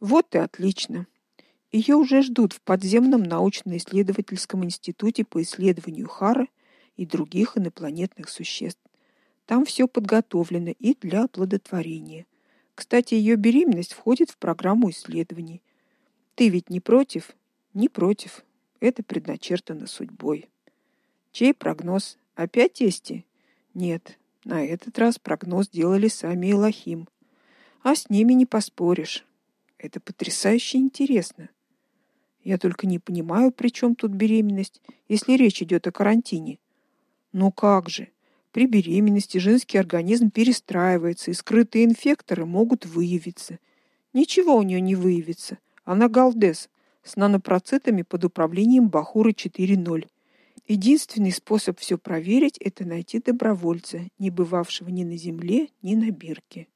Вот и отлично. Ее уже ждут в подземном научно-исследовательском институте по исследованию Хара и других инопланетных существ. Там все подготовлено и для оплодотворения. Кстати, ее беременность входит в программу исследований. Ты ведь не против? Не против. Это предначертано судьбой. Чей прогноз? Опять Эсти? Нет. На этот раз прогноз делали сами Элохим. А с ними не поспоришь. Это потрясающе интересно. Я только не понимаю, при чем тут беременность, если речь идет о карантине. Ну как же? При беременности женский организм перестраивается, и скрытые инфекторы могут выявиться. Ничего у нее не выявится. Она галдес с нанопроцитами под управлением Бахуры 4.0. Единственный способ все проверить это найти добровольца, не бывавшего ни на земле, ни на бирке,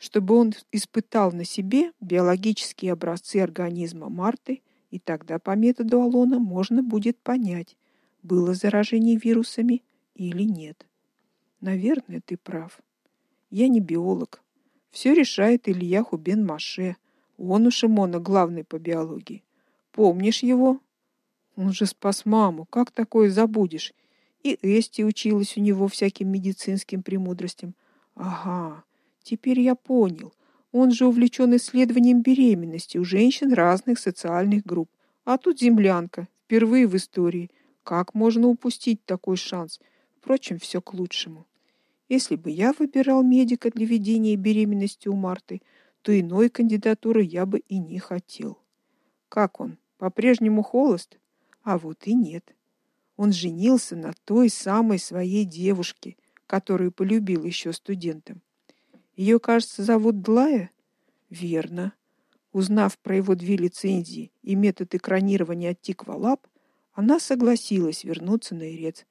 чтобы он испытал на себе биологические образцы организма Марты и тогда по методу Алона можно будет понять, было заражение вирусами или нет. Наверное, ты прав. Я не биолог. Все решает Илья Хубен Маше. Он у Шимона главный по биологии. Помнишь его? Он же спас маму. Как такое забудешь? И Эсти училась у него всяким медицинским премудростям. Ага. Теперь я понял. Он же увлечен исследованием беременности у женщин разных социальных групп. А тут землянка, впервые в истории. Как можно упустить такой шанс? Впрочем, все к лучшему. Если бы я выбирал медика для ведения беременности у Марты, то иной кандидатуры я бы и не хотел. Как он? По-прежнему холост? А вот и нет. Он женился на той самой своей девушке, которую полюбил еще студентом. Ее, кажется, зовут Длая? Верно. Узнав про его две лицензии и метод экранирования от Тиквалаб, она согласилась вернуться на Ирец.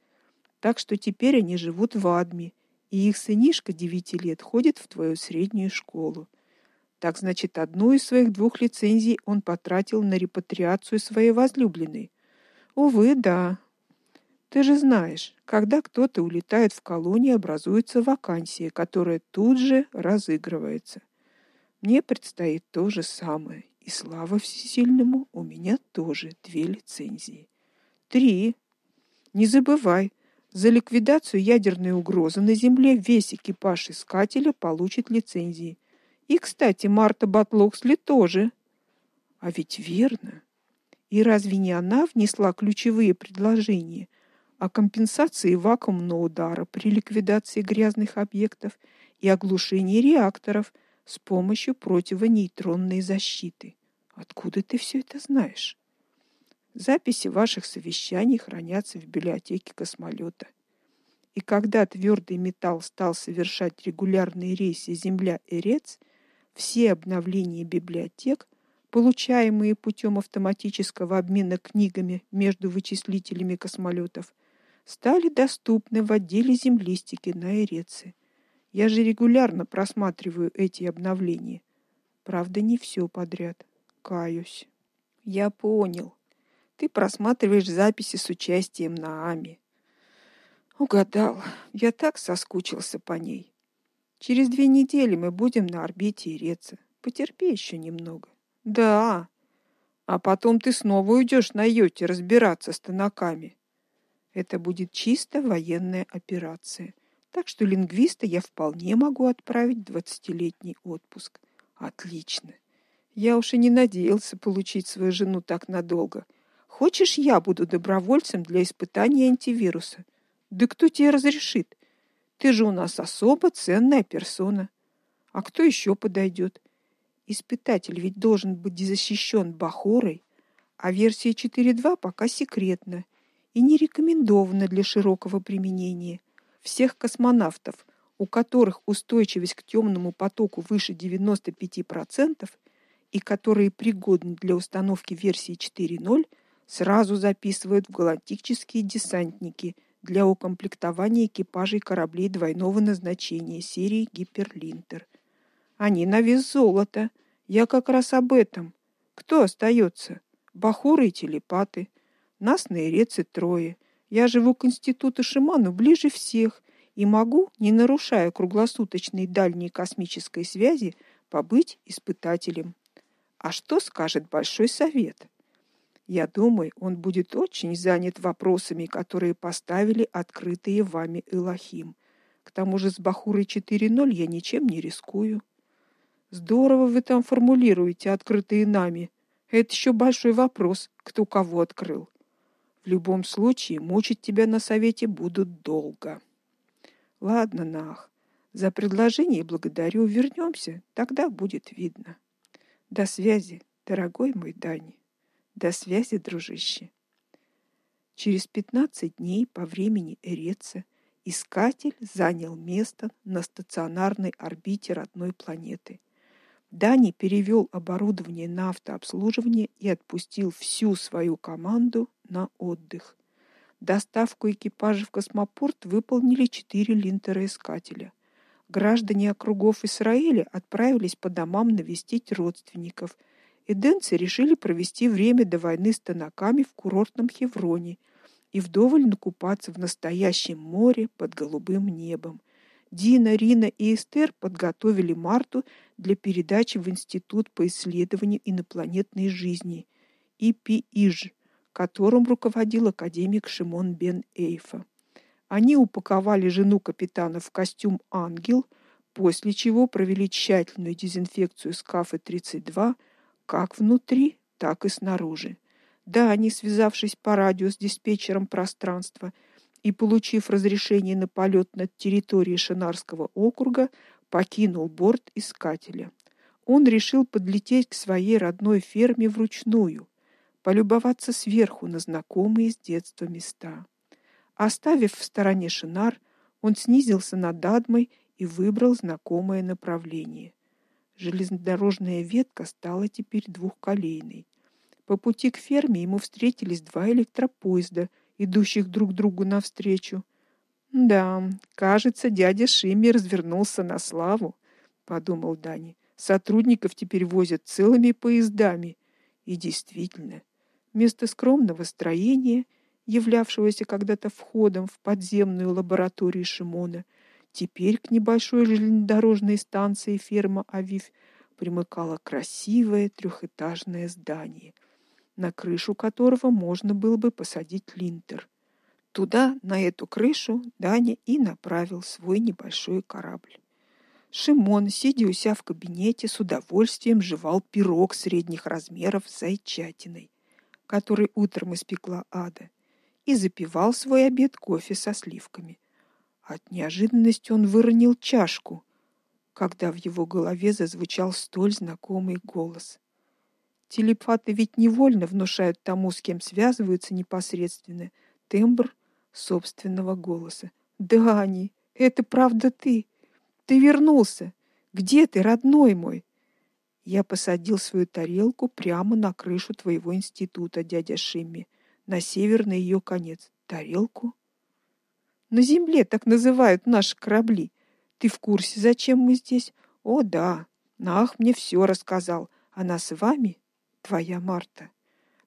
Так что теперь они живут в Адме, и их сынишка девяти лет ходит в твою среднюю школу. Так значит, одну из своих двух лицензий он потратил на репатриацию своей возлюбленной. Увы, да. Ты же знаешь, когда кто-то улетает в колонию, образуется вакансия, которая тут же разыгрывается. Мне предстоит то же самое, и слава всесильному, у меня тоже две лицензии. Три. Не забывай, за ликвидацию ядерной угрозы на Земле весь экипаж искателя получит лицензии. И, кстати, Марта Батлоксли тоже. А ведь верно. И разве не она внесла ключевые предложения – о компенсации вакуумного удара при ликвидации грязных объектов и оглушении реакторов с помощью противонейтронной защиты. Откуда ты все это знаешь? Записи ваших совещаний хранятся в библиотеке космолета. И когда твердый металл стал совершать регулярные рейсы Земля-Эрец, все обновления библиотек, получаемые путем автоматического обмена книгами между вычислителями космолетов, стали доступны в отделе землистики на Эреце. Я же регулярно просматриваю эти обновления. Правда, не все подряд. Каюсь. Я понял. Ты просматриваешь записи с участием на Ами. Угадал. Я так соскучился по ней. Через две недели мы будем на орбите Иреца. Потерпи еще немного. Да. А потом ты снова уйдешь на йоте разбираться с тонаками. Это будет чисто военная операция. Так что лингвиста я вполне могу отправить в двадцатилетний отпуск. Отлично. Я уж и не надеялся получить свою жену так надолго. Хочешь, я буду добровольцем для испытания антивируса? Да кто тебе разрешит? Ты же у нас особо ценная персона. А кто еще подойдет? Испытатель ведь должен быть защищен бахорой, а версия 4.2 пока секретна и не рекомендовано для широкого применения. Всех космонавтов, у которых устойчивость к темному потоку выше 95% и которые пригодны для установки версии 4.0, сразу записывают в галактические десантники для укомплектования экипажей кораблей двойного назначения серии Гиперлинтер. Они на вес золота. Я как раз об этом. Кто остается? Бахуры и телепаты. Нас на Иреце трое. Я живу к институту Шиману ближе всех и могу, не нарушая круглосуточной дальней космической связи, побыть испытателем. А что скажет большой совет? Я думаю, он будет очень занят вопросами, которые поставили открытые вами Элохим. К тому же с Бахурой 4.0 я ничем не рискую. Здорово вы там формулируете открытые нами. Это еще большой вопрос, кто кого открыл. В любом случае, мучить тебя на совете будут долго. Ладно, Нах. За предложение благодарю. Вернемся, тогда будет видно. До связи, дорогой мой Дани. До связи, дружище. Через 15 дней по времени Эреца искатель занял место на стационарной орбите родной планеты. Дани перевел оборудование на автообслуживание и отпустил всю свою команду на отдых. Доставку экипажа в космопорт выполнили четыре линтера-искателя граждане округов Израиля отправились по домам навестить родственников. Эденцы решили провести время до войны с танаками в курортном Хевроне и вдоволь накупаться в настоящем море под голубым небом. Дина, Рина и Эстер подготовили Марту для передачи в Институт по исследованию инопланетной жизни ИПИЖ, которым руководил академик Шимон бен Эйфа. Они упаковали жену капитана в костюм ангел, после чего провели тщательную дезинфекцию скафа 32 как внутри, так и снаружи. Да, они, связавшись по радио с диспетчером пространства и получив разрешение на полет над территорией Шинарского округа, покинул борт искателя. Он решил подлететь к своей родной ферме вручную, полюбоваться сверху на знакомые с детства места. Оставив в стороне Шинар, он снизился над Дадмой и выбрал знакомое направление. Железнодорожная ветка стала теперь двухколейной. По пути к ферме ему встретились два электропоезда, идущих друг другу навстречу. Да, кажется, дядя Шими развернулся на славу, подумал Дани. Сотрудников теперь возят целыми поездами. И действительно, вместо скромного строения являвшегося когда-то входом в подземную лабораторию Шимона, теперь к небольшой железнодорожной станции ферма Авив примыкало красивое трехэтажное здание, на крышу которого можно было бы посадить линтер. Туда, на эту крышу, Даня и направил свой небольшой корабль. Шимон, сидя у себя в кабинете, с удовольствием жевал пирог средних размеров с зайчатиной, который утром испекла Ада и запивал свой обед кофе со сливками. От неожиданности он выронил чашку, когда в его голове зазвучал столь знакомый голос. Телепаты ведь невольно внушают тому, с кем связываются непосредственно, тембр собственного голоса. Дани, это правда ты? Ты вернулся. Где ты, родной мой? Я посадил свою тарелку прямо на крышу твоего института, дядя Шимми на северный ее конец. Тарелку? На земле так называют наши корабли. Ты в курсе, зачем мы здесь? О, да. Нах мне все рассказал. Она с вами? Твоя Марта.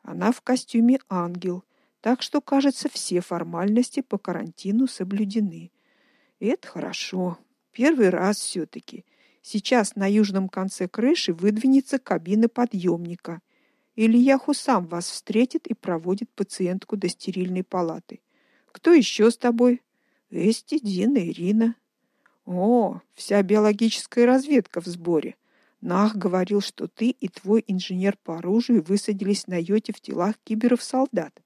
Она в костюме ангел, так что, кажется, все формальности по карантину соблюдены. Это хорошо. Первый раз все таки Сейчас на южном конце крыши выдвинется кабина подъемника — Ильяху сам вас встретит и проводит пациентку до стерильной палаты. Кто еще с тобой? Эсти, Дина, Ирина. О, вся биологическая разведка в сборе. Нах говорил, что ты и твой инженер по оружию высадились на йоте в телах киберов-солдат.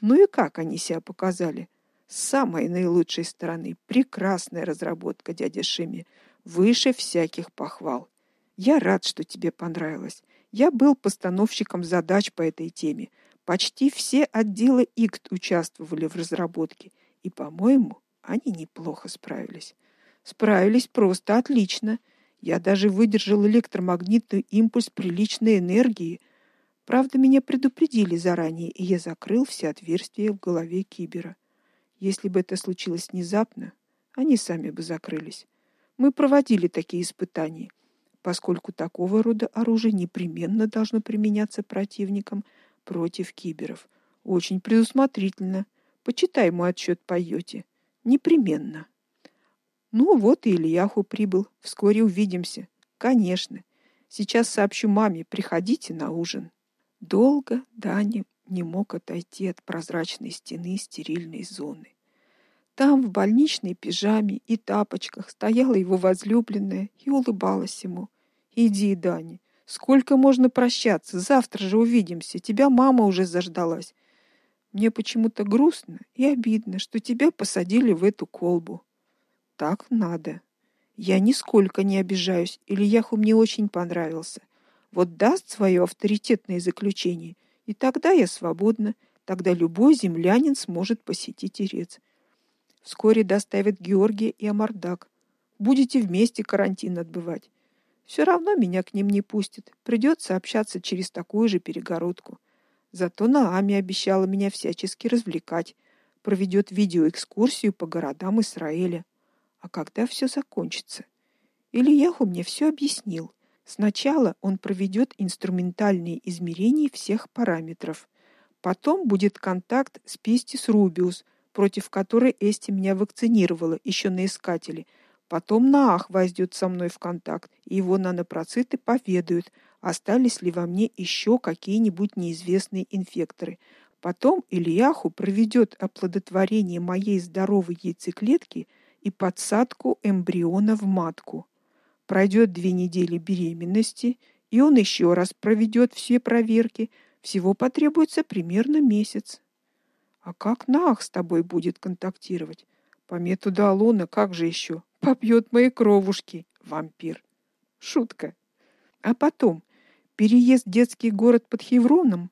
Ну и как они себя показали? С самой наилучшей стороны. Прекрасная разработка, дядя Шими. Выше всяких похвал. Я рад, что тебе понравилось. Я был постановщиком задач по этой теме. Почти все отделы ИКТ участвовали в разработке, и, по-моему, они неплохо справились. Справились просто отлично. Я даже выдержал электромагнитный импульс приличной энергии. Правда, меня предупредили заранее, и я закрыл все отверстия в голове кибера. Если бы это случилось внезапно, они сами бы закрылись. Мы проводили такие испытания поскольку такого рода оружие непременно должно применяться противником против киберов. Очень предусмотрительно. Почитай мой отчет по йоте. Непременно. Ну вот и Ильяху прибыл. Вскоре увидимся. Конечно. Сейчас сообщу маме, приходите на ужин. Долго Дани не мог отойти от прозрачной стены стерильной зоны. Там в больничной пижаме и тапочках стояла его возлюбленная и улыбалась ему. Иди, Дани, сколько можно прощаться? Завтра же увидимся. Тебя мама уже заждалась. Мне почему-то грустно и обидно, что тебя посадили в эту колбу. Так надо. Я нисколько не обижаюсь. Ильяху мне очень понравился. Вот даст свое авторитетное заключение, и тогда я свободна. Тогда любой землянин сможет посетить Ирец. Вскоре доставят Георгия и Амардак. Будете вместе карантин отбывать. Все равно меня к ним не пустят. Придется общаться через такую же перегородку. Зато Наами обещала меня всячески развлекать, проведет видеоэкскурсию по городам Израиля. А когда все закончится? Ильяху мне все объяснил. Сначала он проведет инструментальные измерения всех параметров. Потом будет контакт с Пестис рубиус, против которой Эсти меня вакцинировала еще на искателе. Потом Наах войдет со мной в контакт, и его нанопроциты поведают, остались ли во мне еще какие-нибудь неизвестные инфекторы. Потом Ильяху проведет оплодотворение моей здоровой яйцеклетки и подсадку эмбриона в матку. Пройдет две недели беременности, и он еще раз проведет все проверки. Всего потребуется примерно месяц. А как Нах с тобой будет контактировать? По методу Алона, как же еще? Попьет мои кровушки, вампир. Шутка. А потом переезд в детский город под Хевроном.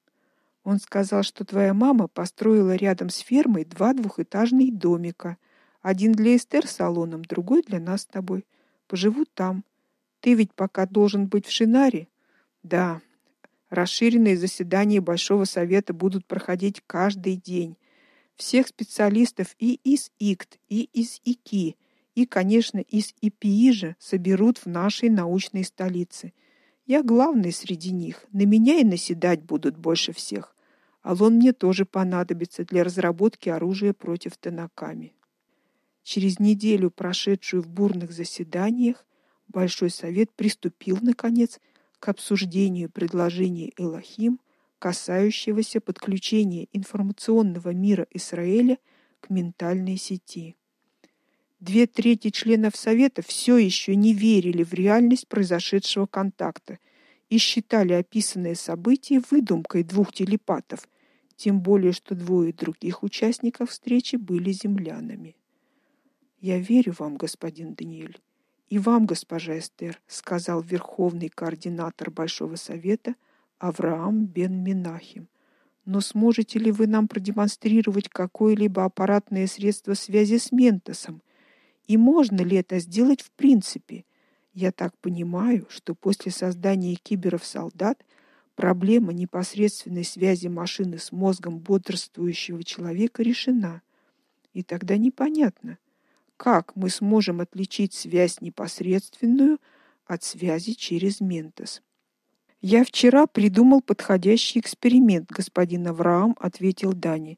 Он сказал, что твоя мама построила рядом с фермой два двухэтажных домика. Один для Эстер с салоном, другой для нас с тобой. Поживут там. Ты ведь пока должен быть в Шинаре. Да. Расширенные заседания большого совета будут проходить каждый день. Всех специалистов и из ИКТ, и из ИКИ, и, конечно, из ИПИЖа соберут в нашей научной столице. Я главный среди них. На меня и наседать будут больше всех. Алон мне тоже понадобится для разработки оружия против Танаками. Через неделю, прошедшую в бурных заседаниях, Большой совет приступил наконец к обсуждению предложения Элохим, касающегося подключения информационного мира Израиля к ментальной сети. Две трети членов совета все еще не верили в реальность произошедшего контакта и считали описанное событие выдумкой двух телепатов, тем более что двое других участников встречи были землянами. Я верю вам, господин Даниэль, и вам, госпожа Эстер, сказал верховный координатор Большого совета Авраам бен Минахим. Но сможете ли вы нам продемонстрировать какое-либо аппаратное средство связи с Ментосом? И можно ли это сделать в принципе? Я так понимаю, что после создания киберов-солдат проблема непосредственной связи машины с мозгом бодрствующего человека решена. И тогда непонятно, как мы сможем отличить связь непосредственную от связи через Ментос. Я вчера придумал подходящий эксперимент, господин Авраам, ответил Дани.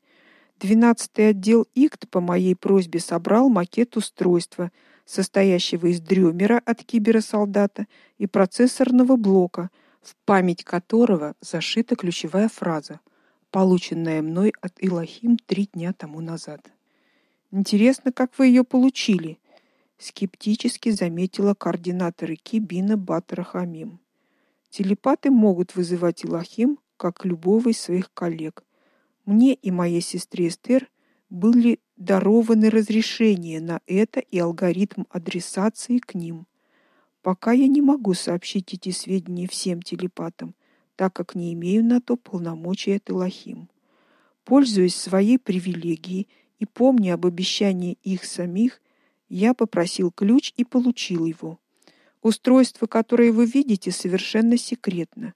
Двенадцатый отдел ИКТ по моей просьбе собрал макет устройства, состоящего из дрёмера от киберсолдата и процессорного блока, в память которого зашита ключевая фраза, полученная мной от Илохим три дня тому назад. Интересно, как вы ее получили? скептически заметила координатор Кибина Батрахамим. Телепаты могут вызывать Илохим, как любого из своих коллег. Мне и моей сестре Эстер были дарованы разрешения на это и алгоритм адресации к ним. Пока я не могу сообщить эти сведения всем телепатам, так как не имею на то полномочий от Илохим. Пользуясь своей привилегией и помня об обещании их самих, я попросил ключ и получил его. Устройство, которое вы видите, совершенно секретно.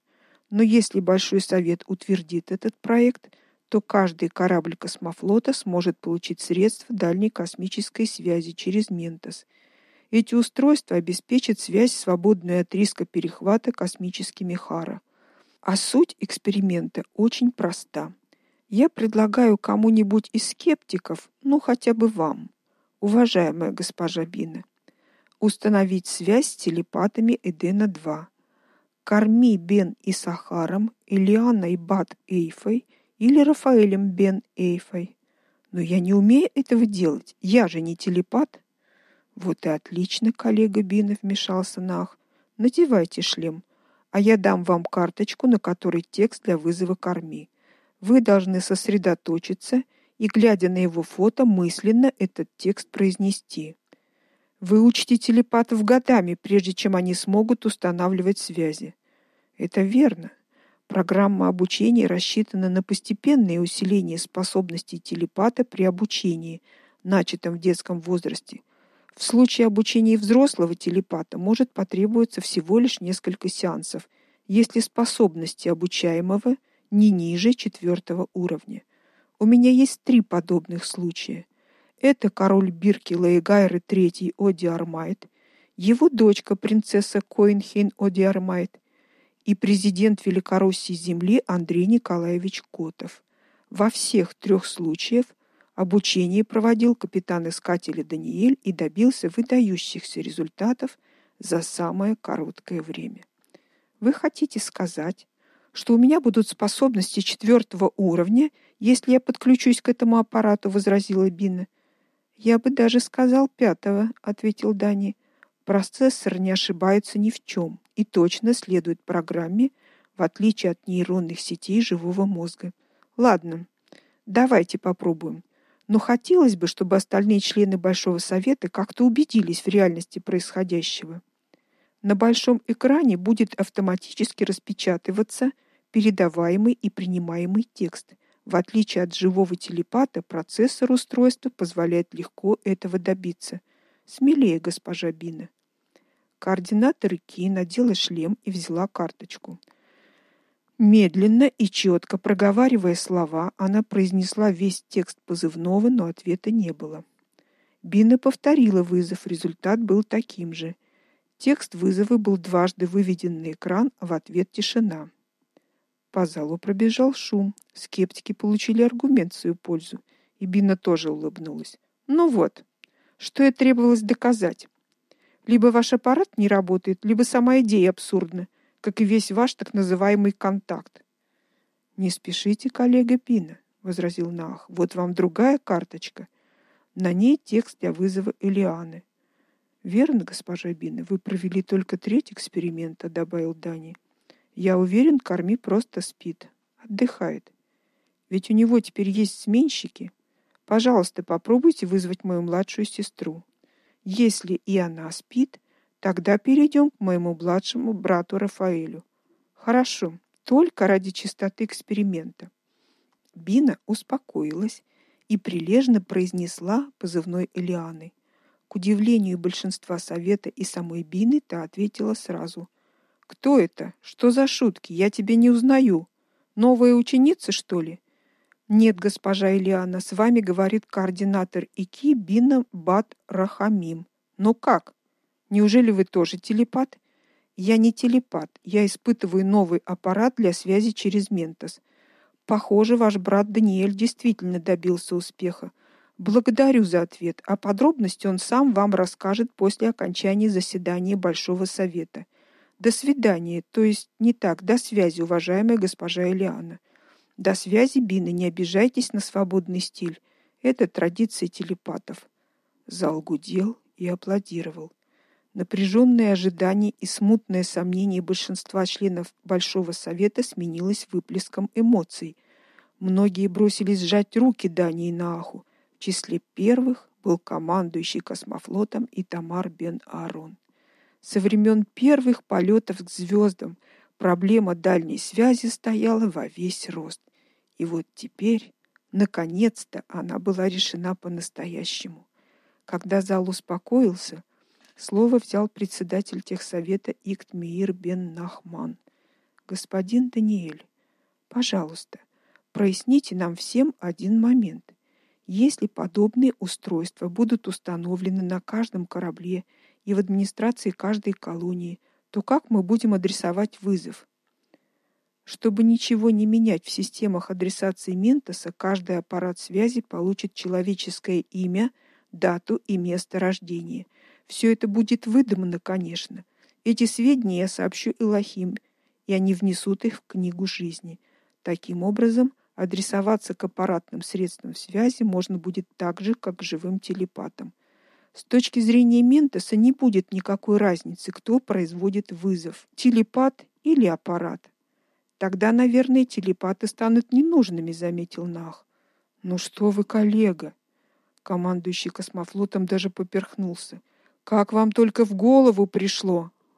Но если большой совет утвердит этот проект, то каждый корабль космофлота сможет получить средства дальней космической связи через Ментос. Эти устройства обеспечат связь, свободную от риска перехвата космическими хара. А суть эксперимента очень проста. Я предлагаю кому-нибудь из скептиков, ну хотя бы вам, уважаемая госпожа Бина, установить связь с телепатами Эдена-2. Карми бен Исахаром, Илианой бат Эйфой или Рафаэлем бен Эйфой. Но я не умею этого делать. Я же не телепат. Вот и отлично, коллега Бина вмешался Нах. Надевайте шлем, а я дам вам карточку, на которой текст для вызова Карми. Вы должны сосредоточиться и глядя на его фото, мысленно этот текст произнести. Вы учите телепатов годами, прежде чем они смогут устанавливать связи. Это верно. Программа обучения рассчитана на постепенное усиление способностей телепата при обучении, начатом в детском возрасте. В случае обучения взрослого телепата может потребоваться всего лишь несколько сеансов, если способности обучаемого не ниже четвертого уровня. У меня есть три подобных случая. Это король Бирки Лаегайры III Одиармайт, его дочка принцесса Коинхейн Одиармайт и президент Великороссии земли Андрей Николаевич Котов. Во всех трех случаях обучение проводил капитан искателя Даниэль и добился выдающихся результатов за самое короткое время. Вы хотите сказать, что у меня будут способности четвертого уровня, если я подключусь к этому аппарату, возразила Бина. Я бы даже сказал пятого, ответил Дани. Процессор не ошибается ни в чем и точно следует программе, в отличие от нейронных сетей живого мозга. Ладно. Давайте попробуем. Но хотелось бы, чтобы остальные члены большого совета как-то убедились в реальности происходящего. На большом экране будет автоматически распечатываться передаваемый и принимаемый текст. В отличие от живого телепата, процессор устройства позволяет легко этого добиться. Смелее, госпожа Бина. Координатор Ки надела шлем и взяла карточку. Медленно и четко проговаривая слова, она произнесла весь текст позывного, но ответа не было. Бина повторила вызов, результат был таким же. Текст вызова был дважды выведен на экран, а в ответ тишина. По залу пробежал шум. Скептики получили аргумент в свою пользу, и Бина тоже улыбнулась. Ну вот, что и требовалось доказать. Либо ваш аппарат не работает, либо сама идея абсурдна, как и весь ваш так называемый контакт. Не спешите, коллега Пина, возразил Нах. Вот вам другая карточка. На ней текст для вызова Элианы. Верно, госпожа Бина, вы провели только треть эксперимента, добавил Дани. Я уверен, Корми просто спит, отдыхает. Ведь у него теперь есть сменщики. Пожалуйста, попробуйте вызвать мою младшую сестру. Если и она спит, тогда перейдем к моему младшему брату Рафаэлю. Хорошо, только ради чистоты эксперимента. Бина успокоилась и прилежно произнесла позывной Элианы. К удивлению большинства совета и самой Бины, та ответила сразу: кто это? Что за шутки? Я тебя не узнаю. Новая ученица, что ли? Нет, госпожа Ильяна, с вами говорит координатор ИКИ Бина Бат Рахамим. Но как? Неужели вы тоже телепат? Я не телепат. Я испытываю новый аппарат для связи через Ментос. Похоже, ваш брат Даниэль действительно добился успеха. Благодарю за ответ, а подробности он сам вам расскажет после окончания заседания большого совета. До свидания, то есть не так, до связи, уважаемая госпожа Элиана. До связи, Бина, не обижайтесь на свободный стиль. Это традиция телепатов. Зал гудел и аплодировал. Напряженное ожидание и смутное сомнение большинства членов большого совета сменилось выплеском эмоций. Многие бросились сжать руки Дании на аху. В числе первых был командующий космофлотом Итамар бен Аарон. Со времен первых полетов к звездам проблема дальней связи стояла во весь рост. И вот теперь, наконец-то, она была решена по-настоящему. Когда зал успокоился, слово взял председатель техсовета Иктмир бен Нахман. Господин Даниэль, пожалуйста, проясните нам всем один момент. Если подобные устройства будут установлены на каждом корабле и в администрации каждой колонии, то как мы будем адресовать вызов? Чтобы ничего не менять в системах адресации Ментоса, каждый аппарат связи получит человеческое имя, дату и место рождения. Все это будет выдумано, конечно. Эти сведения я сообщу Илохим, и они внесут их в книгу жизни. Таким образом, адресоваться к аппаратным средствам связи можно будет так же, как к живым телепатам. С точки зрения Ментоса не будет никакой разницы, кто производит вызов телепат или аппарат. Тогда, наверное, телепаты станут ненужными, заметил Нах. Ну что вы, коллега? Командующий космофлотом даже поперхнулся. Как вам только в голову пришло?